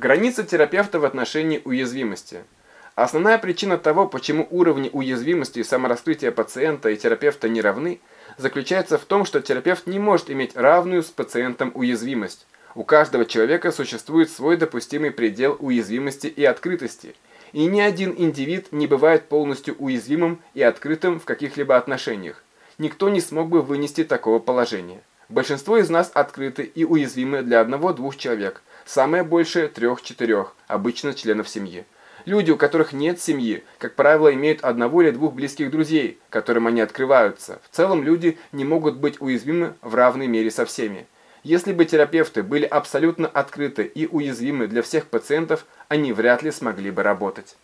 Граница терапевта в отношении уязвимости. Основная причина того, почему уровни уязвимости и самораскрытия пациента и терапевта не равны, заключается в том, что терапевт не может иметь равную с пациентом уязвимость. У каждого человека существует свой допустимый предел уязвимости и открытости, и ни один индивид не бывает полностью уязвимым и открытым в каких-либо отношениях. Никто не смог бы вынести такого положения. Большинство из нас открыты и уязвимы для одного-двух человек, самое большее трех-четырех, обычно членов семьи. Люди, у которых нет семьи, как правило, имеют одного или двух близких друзей, которым они открываются. В целом люди не могут быть уязвимы в равной мере со всеми. Если бы терапевты были абсолютно открыты и уязвимы для всех пациентов, они вряд ли смогли бы работать.